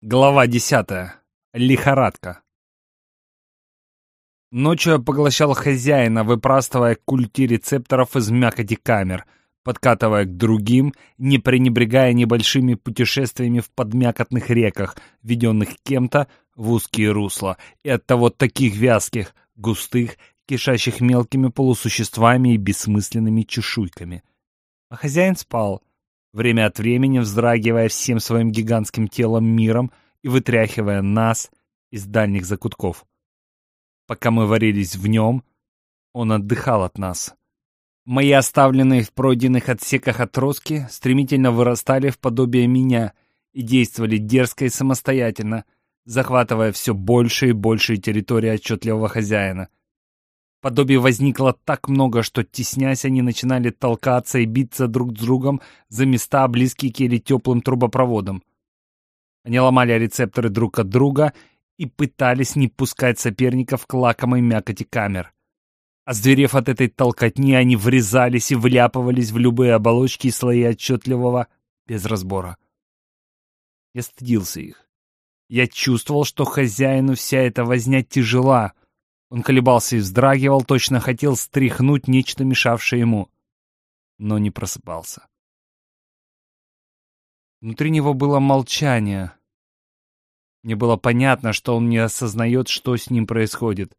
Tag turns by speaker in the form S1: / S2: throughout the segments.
S1: Глава десятая. Лихорадка. Ночью я поглощал хозяина, выпрастывая культи рецепторов из мякоти камер, подкатывая к другим, не пренебрегая небольшими путешествиями в подмякотных реках, введенных кем-то в узкие русла, и оттого таких вязких, густых, кишащих мелкими полусуществами и бессмысленными чешуйками. А хозяин спал, время от времени вздрагивая всем своим гигантским телом миром и вытряхивая нас из дальних закутков. Пока мы варились в нем, он отдыхал от нас. Мои оставленные в пройденных отсеках отростки стремительно вырастали в подобие меня и действовали дерзко и самостоятельно, захватывая все больше и большие территории отчетливого хозяина — Подобий возникло так много, что, теснясь, они начинали толкаться и биться друг с другом за места, близкие к или теплым трубопроводам. Они ломали рецепторы друг от друга и пытались не пускать соперников к лакомой мякоти камер. Озверев от этой толкотни, они врезались и вляпывались в любые оболочки и слои отчетливого без разбора. Я стыдился их. Я чувствовал, что хозяину вся эта возня тяжела — он колебался и вздрагивал, точно хотел стряхнуть нечто, мешавшее ему, но не просыпался. Внутри него было молчание. Мне было понятно, что он не осознает, что с ним происходит.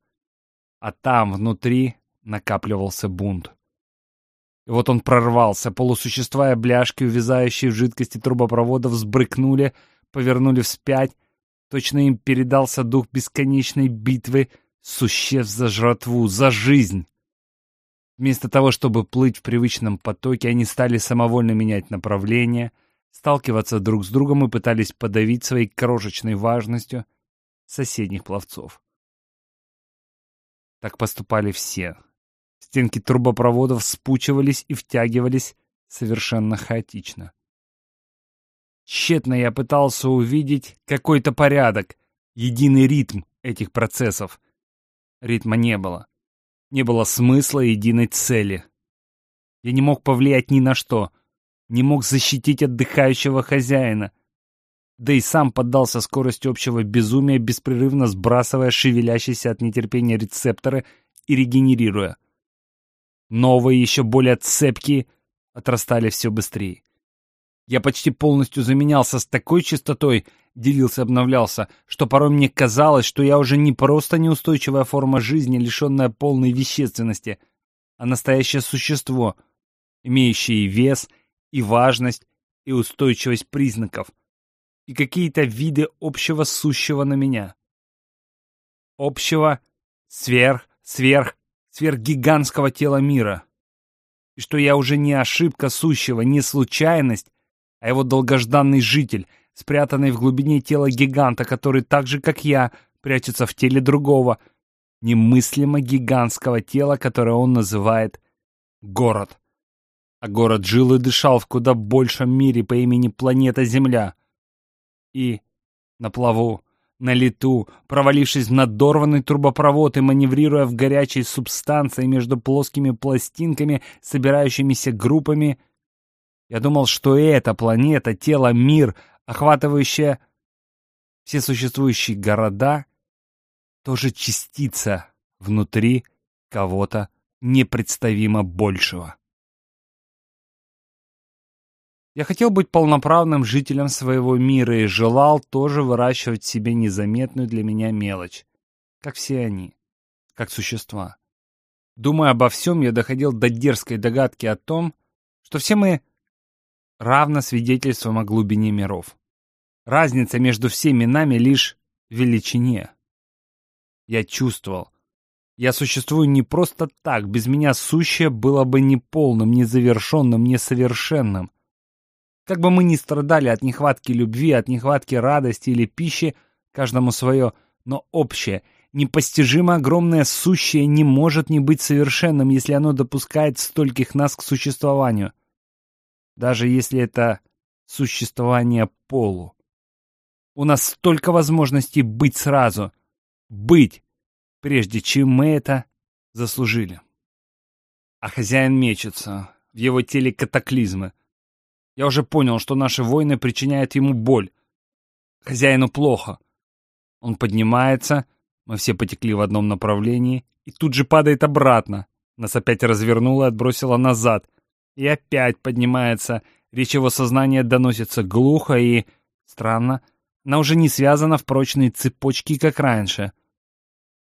S1: А там, внутри, накапливался бунт. И вот он прорвался. Полусущества и бляшки, увязающие в жидкости трубопровода, взбрыкнули, повернули вспять. Точно им передался дух бесконечной битвы — существ за жратву, за жизнь. Вместо того, чтобы плыть в привычном потоке, они стали самовольно менять направление, сталкиваться друг с другом и пытались подавить своей крошечной важностью соседних пловцов. Так поступали все. Стенки трубопроводов спучивались и втягивались совершенно хаотично. Тщетно я пытался увидеть какой-то порядок, единый ритм этих процессов — Ритма не было. Не было смысла единой цели. Я не мог повлиять ни на что. Не мог защитить отдыхающего хозяина. Да и сам поддался скорости общего безумия, беспрерывно сбрасывая шевелящиеся от нетерпения рецепторы и регенерируя. Новые, еще более цепкие, отрастали все быстрее. Я почти полностью заменялся с такой частотой, делился, обновлялся, что порой мне казалось, что я уже не просто неустойчивая форма жизни, лишенная полной вещественности, а настоящее существо, имеющее и вес, и важность, и устойчивость признаков, и какие-то виды общего сущего на меня. Общего сверх, сверх, сверхгигантского тела мира. И что я уже не ошибка сущего, не случайность, а его долгожданный житель, спрятанный в глубине тела гиганта, который так же, как я, прячется в теле другого, немыслимо гигантского тела, которое он называет город. А город жил и дышал в куда большем мире по имени планета Земля. И на плаву, на лету, провалившись в надорванный трубопровод и маневрируя в горячей субстанции между плоскими пластинками, собирающимися группами, я думал, что эта планета, тело, мир, охватывающая все существующие города, тоже частица внутри кого-то непредставимо большего. Я хотел быть полноправным жителем своего мира и желал тоже выращивать себе незаметную для меня мелочь, как все они, как существа. Думая обо всем, я доходил до дерзкой догадки о том, что все мы равно свидетельством о глубине миров. Разница между всеми нами лишь в величине. Я чувствовал. Я существую не просто так, без меня сущее было бы неполным, незавершенным, несовершенным. Как бы мы ни страдали от нехватки любви, от нехватки радости или пищи, каждому свое, но общее, непостижимо огромное сущее не может не быть совершенным, если оно допускает стольких нас к существованию даже если это существование полу. У нас столько возможностей быть сразу, быть, прежде чем мы это заслужили. А хозяин мечется, в его теле катаклизмы. Я уже понял, что наши войны причиняют ему боль. Хозяину плохо. Он поднимается, мы все потекли в одном направлении, и тут же падает обратно. Нас опять развернуло и отбросило назад. И опять поднимается. Речь его сознания доносится глухо и... Странно. Она уже не связана в прочные цепочки, как раньше.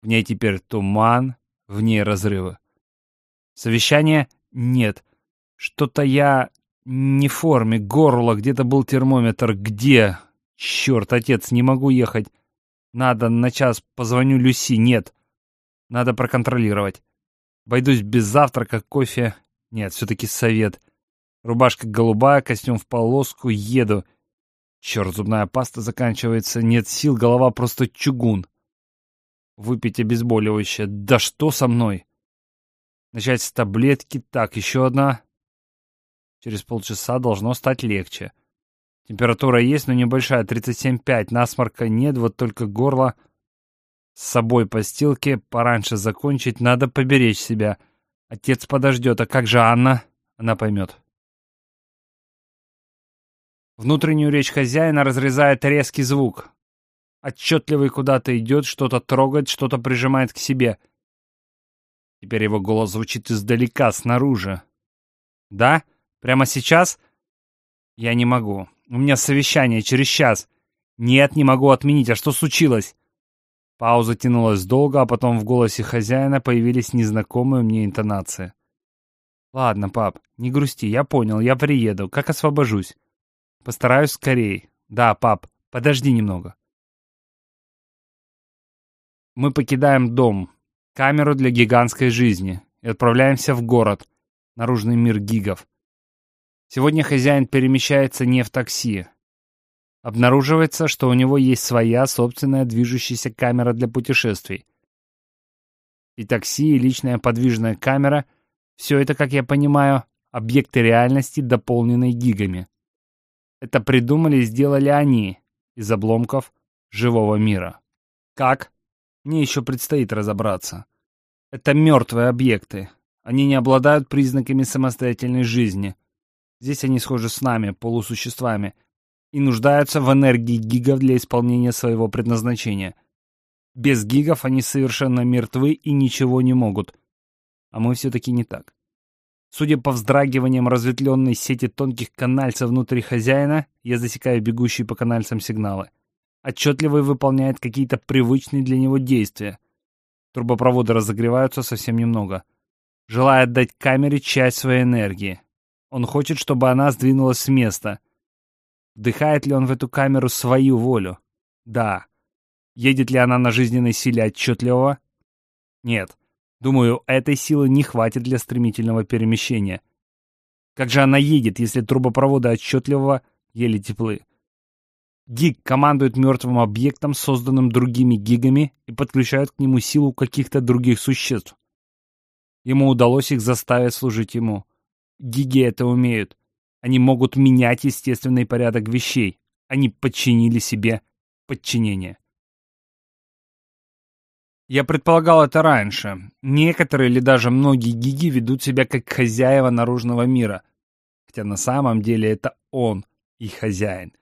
S1: В ней теперь туман, в ней разрывы. Совещания нет. Что-то я не в форме, горло, где-то был термометр. Где? Черт, отец, не могу ехать. Надо на час позвоню Люси. Нет. Надо проконтролировать. Обойдусь без завтрака, кофе. Нет, все-таки совет. Рубашка голубая, костюм в полоску. Еду. Черт, зубная паста заканчивается. Нет сил, голова просто чугун. Выпить обезболивающее. Да что со мной? Начать с таблетки. Так, еще одна. Через полчаса должно стать легче. Температура есть, но небольшая, 37,5. Насморка нет, вот только горло. С собой постилки, пораньше закончить, надо поберечь себя. Отец подождет, а как же Анна? Она поймет. Внутреннюю речь хозяина разрезает резкий звук. Отчетливый куда-то идет, что-то трогает, что-то прижимает к себе. Теперь его голос звучит издалека, снаружи. «Да? Прямо сейчас?» «Я не могу. У меня совещание через час. Нет, не могу отменить. А что случилось?» Пауза тянулась долго, а потом в голосе хозяина появились незнакомые мне интонации. «Ладно, пап, не грусти, я понял, я приеду. Как освобожусь?» «Постараюсь скорей. Да, пап, подожди немного». Мы покидаем дом, камеру для гигантской жизни, и отправляемся в город, наружный мир гигов. Сегодня хозяин перемещается не в такси. Обнаруживается, что у него есть своя собственная движущаяся камера для путешествий. И такси, и личная подвижная камера — все это, как я понимаю, объекты реальности, дополненные гигами. Это придумали и сделали они из обломков живого мира. Как? Мне еще предстоит разобраться. Это мертвые объекты. Они не обладают признаками самостоятельной жизни. Здесь они схожи с нами, полусуществами, и нуждаются в энергии гигов для исполнения своего предназначения. Без гигов они совершенно мертвы и ничего не могут. А мы все-таки не так. Судя по вздрагиваниям разветвленной сети тонких канальцев внутри хозяина, я засекаю бегущие по канальцам сигналы отчетливо выполняет какие-то привычные для него действия. Трубопроводы разогреваются совсем немного. Желая отдать камере часть своей энергии. Он хочет, чтобы она сдвинулась с места. Вдыхает ли он в эту камеру свою волю? Да. Едет ли она на жизненной силе отчетливого? Нет. Думаю, этой силы не хватит для стремительного перемещения. Как же она едет, если трубопроводы отчетливого еле теплы? Гиг командует мертвым объектом, созданным другими гигами, и подключает к нему силу каких-то других существ. Ему удалось их заставить служить ему. Гиги это умеют. Они могут менять естественный порядок вещей. Они подчинили себе подчинение. Я предполагал это раньше. Некоторые или даже многие гиги ведут себя как хозяева наружного мира. Хотя на самом деле это он, их хозяин.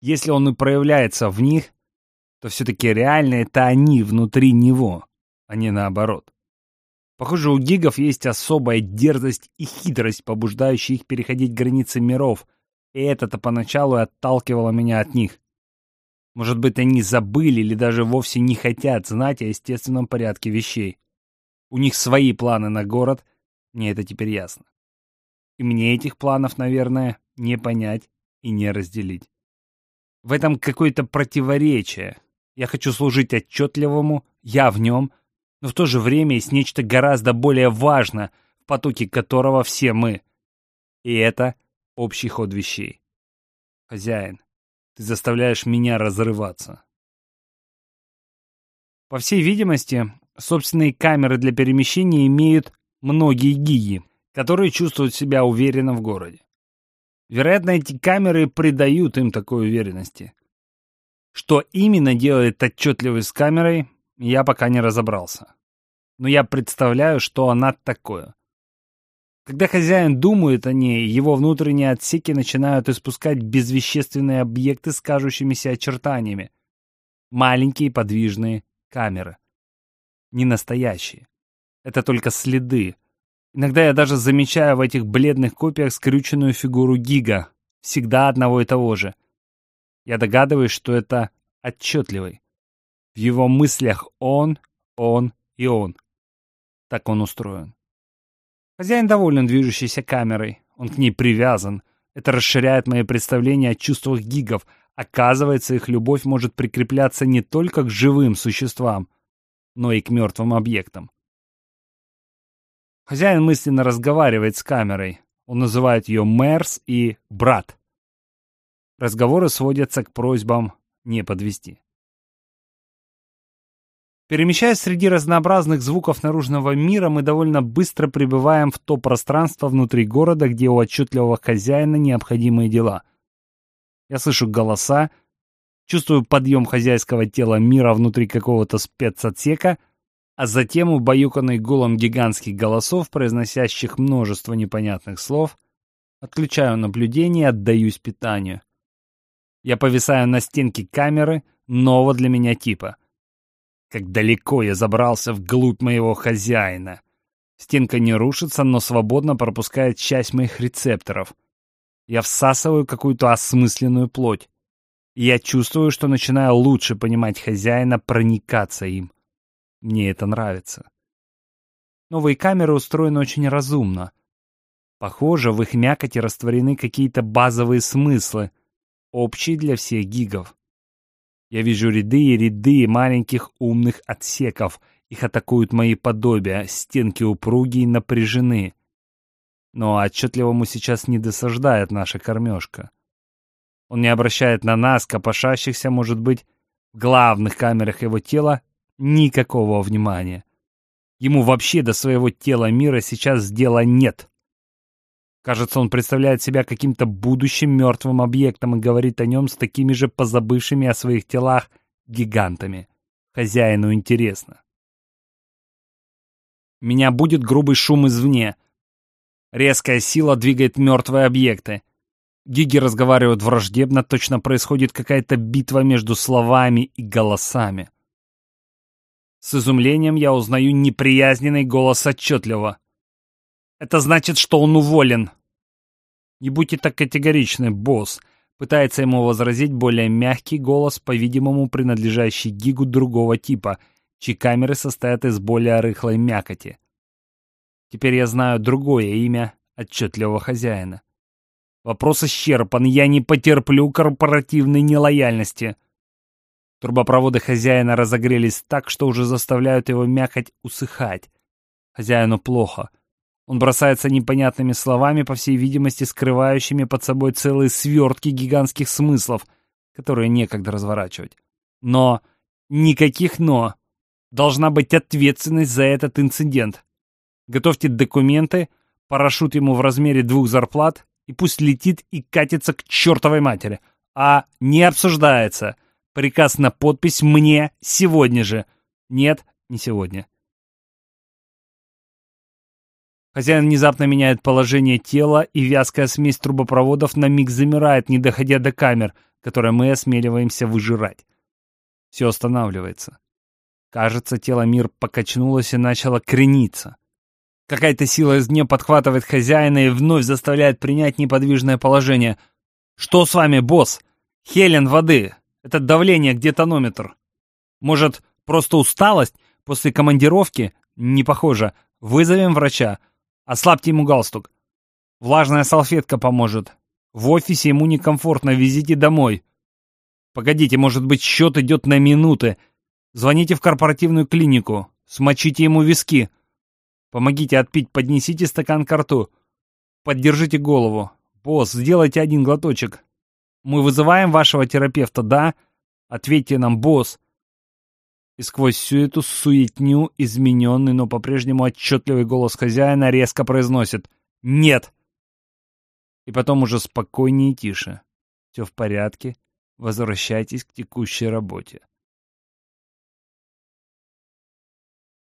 S1: Если он и проявляется в них, то все-таки реально это они внутри него, а не наоборот. Похоже, у гигов есть особая дерзость и хитрость, побуждающая их переходить границы миров, и это-то поначалу отталкивало меня от них. Может быть, они забыли или даже вовсе не хотят знать о естественном порядке вещей. У них свои планы на город, мне это теперь ясно. И мне этих планов, наверное, не понять и не разделить. В этом какое-то противоречие. Я хочу служить отчетливому, я в нем, но в то же время есть нечто гораздо более важное, в потоке которого все мы. И это общий ход вещей. Хозяин, ты заставляешь меня разрываться. По всей видимости, собственные камеры для перемещения имеют многие гиги, которые чувствуют себя уверенно в городе. Вероятно, эти камеры придают им такой уверенности. Что именно делает отчетливый с камерой, я пока не разобрался. Но я представляю, что она такое. Когда хозяин думает о ней, его внутренние отсеки начинают испускать безвещественные объекты с кажущимися очертаниями. Маленькие подвижные камеры. Не настоящие. Это только следы. Иногда я даже замечаю в этих бледных копиях скрюченную фигуру Гига. Всегда одного и того же. Я догадываюсь, что это отчетливый. В его мыслях он, он и он. Так он устроен. Хозяин доволен движущейся камерой. Он к ней привязан. Это расширяет мои представления о чувствах гигов. Оказывается, их любовь может прикрепляться не только к живым существам, но и к мертвым объектам. Хозяин мысленно разговаривает с камерой. Он называет ее Мэрс и брат. Разговоры сводятся к просьбам не подвести. Перемещаясь среди разнообразных звуков наружного мира, мы довольно быстро прибываем в то пространство внутри города, где у отчетливого хозяина необходимые дела. Я слышу голоса, чувствую подъем хозяйского тела мира внутри какого-то спецотсека, а затем, убаюканный гулом гигантских голосов, произносящих множество непонятных слов, отключаю наблюдение и отдаюсь питанию. Я повисаю на стенке камеры нового для меня типа — как далеко я забрался вглубь моего хозяина. Стенка не рушится, но свободно пропускает часть моих рецепторов. Я всасываю какую-то осмысленную плоть. Я чувствую, что начинаю лучше понимать хозяина, проникаться им. Мне это нравится. Новые камеры устроены очень разумно. Похоже, в их мякоти растворены какие-то базовые смыслы, общие для всех гигов. Я вижу ряды и ряды маленьких умных отсеков. Их атакуют мои подобия, стенки упругие напряжены. Но отчетливому сейчас не досаждает наша кормежка. Он не обращает на нас, копошащихся, может быть, в главных камерах его тела, никакого внимания. Ему вообще до своего тела мира сейчас дела нет. Кажется, он представляет себя каким-то будущим мертвым объектом и говорит о нем с такими же позабывшими о своих телах гигантами. Хозяину интересно. Меня будет грубый шум извне. Резкая сила двигает мертвые объекты. Гиги разговаривают враждебно, точно происходит какая-то битва между словами и голосами. С изумлением я узнаю неприязненный голос отчетливо. «Это значит, что он уволен!» «Не будьте так категоричны, босс», — пытается ему возразить более мягкий голос, по-видимому, принадлежащий гигу другого типа, чьи камеры состоят из более рыхлой мякоти. Теперь я знаю другое имя отчетливого хозяина. Вопрос исчерпан, я не потерплю корпоративной нелояльности. Трубопроводы хозяина разогрелись так, что уже заставляют его мякоть усыхать. Хозяину плохо. Он бросается непонятными словами, по всей видимости, скрывающими под собой целые свертки гигантских смыслов, которые некогда разворачивать. Но, никаких «но». Должна быть ответственность за этот инцидент. Готовьте документы, парашют ему в размере двух зарплат, и пусть летит и катится к чертовой матери. А не обсуждается. Приказ на подпись мне сегодня же. Нет, не сегодня. Хозяин внезапно меняет положение тела, и вязкая смесь трубопроводов на миг замирает, не доходя до камер, которые мы осмеливаемся выжирать. Все останавливается. Кажется, тело мир покачнулось и начало крениться. Какая-то сила из нее подхватывает хозяина и вновь заставляет принять неподвижное положение. «Что с вами, босс? Хелен воды! Это давление, где тонометр? Может, просто усталость после командировки? Не похоже. Вызовем врача. Ослабьте ему галстук. Влажная салфетка поможет. В офисе ему некомфортно, везите домой. Погодите, может быть, счет идет на минуты. Звоните в корпоративную клинику. Смочите ему виски. Помогите отпить, поднесите стакан к рту. Поддержите голову. Босс, сделайте один глоточек. Мы вызываем вашего терапевта, да? Ответьте нам, босс. И сквозь всю эту суетню измененный, но по-прежнему отчетливый голос хозяина резко произносит «Нет!» И потом уже спокойнее и тише. «Все в порядке. Возвращайтесь к текущей работе».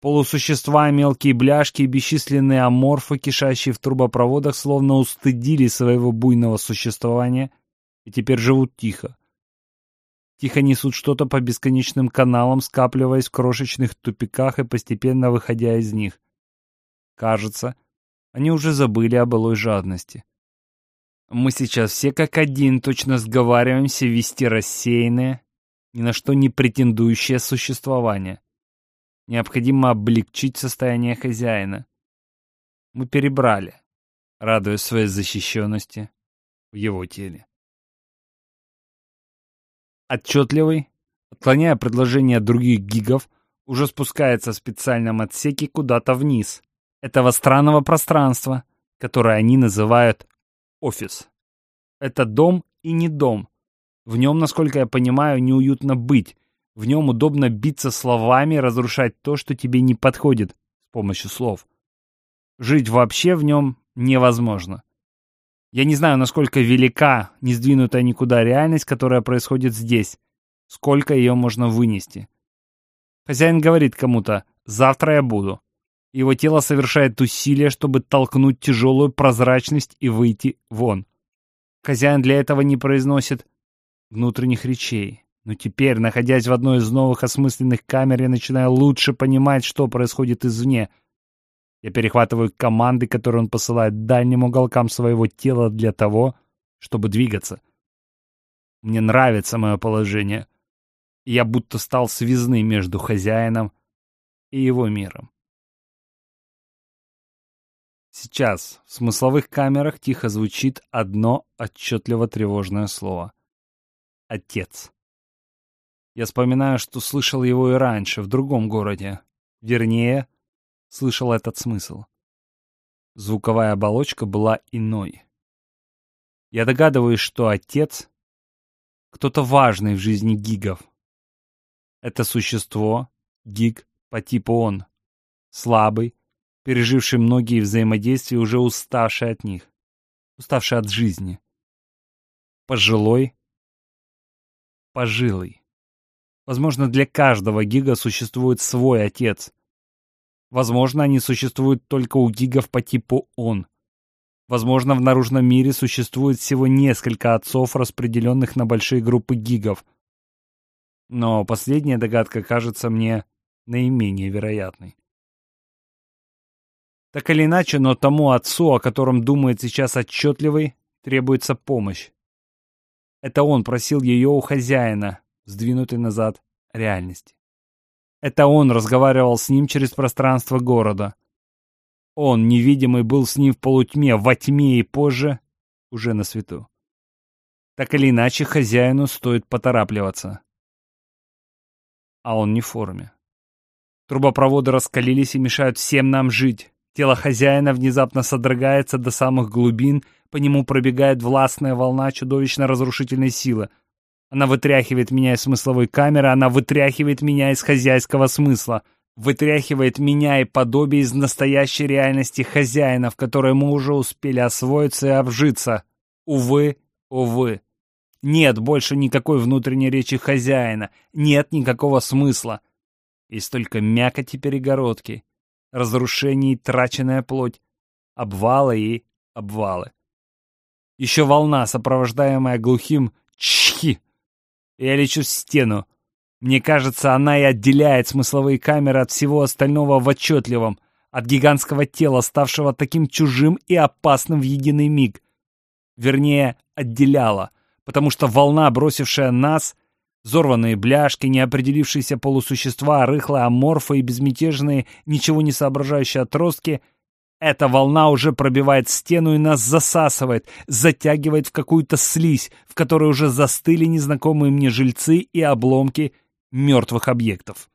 S1: Полусущества, мелкие бляшки и бесчисленные аморфы, кишащие в трубопроводах, словно устыдили своего буйного существования и теперь живут тихо. Тихо несут что-то по бесконечным каналам, скапливаясь в крошечных тупиках и постепенно выходя из них. Кажется, они уже забыли о былой жадности. Мы сейчас все как один точно сговариваемся вести рассеянное, ни на что не претендующее существование. Необходимо облегчить состояние хозяина. Мы перебрали, радуясь своей защищенности в его теле. Отчетливый, отклоняя предложения других гигов, уже спускается в специальном отсеке куда-то вниз. Этого странного пространства, которое они называют офис. Это дом и не дом. В нем, насколько я понимаю, неуютно быть. В нем удобно биться словами, разрушать то, что тебе не подходит, с помощью слов. Жить вообще в нем невозможно. Я не знаю, насколько велика, не сдвинутая никуда реальность, которая происходит здесь. Сколько ее можно вынести. Хозяин говорит кому-то «завтра я буду». Его тело совершает усилия, чтобы толкнуть тяжелую прозрачность и выйти вон. Хозяин для этого не произносит внутренних речей. Но теперь, находясь в одной из новых осмысленных камер, я начинаю лучше понимать, что происходит извне — я перехватываю команды, которые он посылает дальним уголкам своего тела для того, чтобы двигаться. Мне нравится мое положение. я будто стал связным между хозяином и его миром. Сейчас в смысловых камерах тихо звучит одно отчетливо тревожное слово. Отец. Я вспоминаю, что слышал его и раньше, в другом городе. Вернее, слышал этот смысл. Звуковая оболочка была иной. Я догадываюсь, что отец — кто-то важный в жизни гигов. Это существо, гиг по типу он, слабый, переживший многие взаимодействия, уже уставший от них, уставший от жизни. Пожилой, пожилый. Возможно, для каждого гига существует свой отец, Возможно, они существуют только у гигов по типу «он». Возможно, в наружном мире существует всего несколько отцов, распределенных на большие группы гигов. Но последняя догадка кажется мне наименее вероятной. Так или иначе, но тому отцу, о котором думает сейчас отчетливый, требуется помощь. Это он просил ее у хозяина, сдвинутой назад реальности. Это он разговаривал с ним через пространство города. Он, невидимый, был с ним в полутьме, во тьме и позже уже на свету. Так или иначе, хозяину стоит поторапливаться. А он не в форме. Трубопроводы раскалились и мешают всем нам жить. Тело хозяина внезапно содрогается до самых глубин, по нему пробегает властная волна чудовищно разрушительной силы — она вытряхивает меня из смысловой камеры, она вытряхивает меня из хозяйского смысла, вытряхивает меня и подобие из настоящей реальности хозяина, в которой мы уже успели освоиться и обжиться. Увы, увы. Нет больше никакой внутренней речи хозяина, нет никакого смысла. Есть только мякоть и перегородки, разрушение и траченная плоть, обвалы и обвалы. Еще волна, сопровождаемая глухим «чхи», я лечу в стену. Мне кажется, она и отделяет смысловые камеры от всего остального в отчетливом, от гигантского тела, ставшего таким чужим и опасным в единый миг. Вернее, отделяла, потому что волна, бросившая нас, взорванные бляшки, неопределившиеся полусущества, рыхлые аморфы и безмятежные, ничего не соображающие отростки — эта волна уже пробивает стену и нас засасывает, затягивает в какую-то слизь, в которой уже застыли незнакомые мне жильцы и обломки мертвых объектов.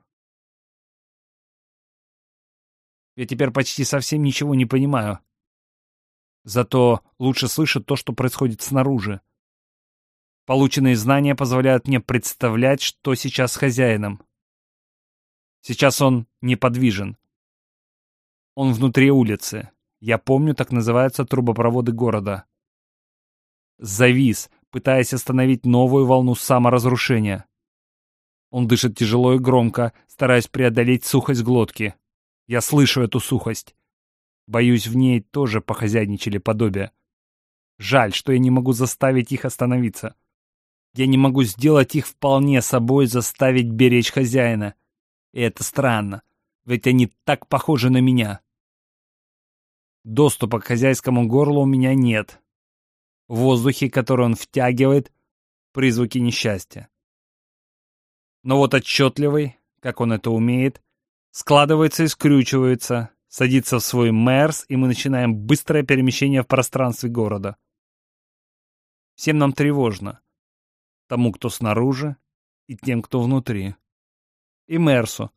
S1: Я теперь почти совсем ничего не понимаю. Зато лучше слышать то, что происходит снаружи. Полученные знания позволяют мне представлять, что сейчас с хозяином. Сейчас он неподвижен. Он внутри улицы. Я помню, так называются трубопроводы города. Завис, пытаясь остановить новую волну саморазрушения. Он дышит тяжело и громко, стараясь преодолеть сухость глотки. Я слышу эту сухость. Боюсь, в ней тоже похозяйничали подобие. Жаль, что я не могу заставить их остановиться. Я не могу сделать их вполне собой, заставить беречь хозяина. И это странно, ведь они так похожи на меня. Доступа к хозяйскому горлу у меня нет. В воздухе, который он втягивает, призвуки несчастья. Но вот отчетливый, как он это умеет, складывается и скрючивается, садится в свой Мерс, и мы начинаем быстрое перемещение в пространстве города. Всем нам тревожно. Тому, кто снаружи, и тем, кто внутри. И Мерсу.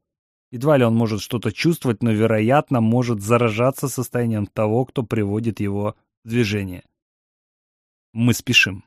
S1: Едва ли он может что-то чувствовать, но, вероятно, может заражаться состоянием того, кто приводит его в движение. Мы спешим.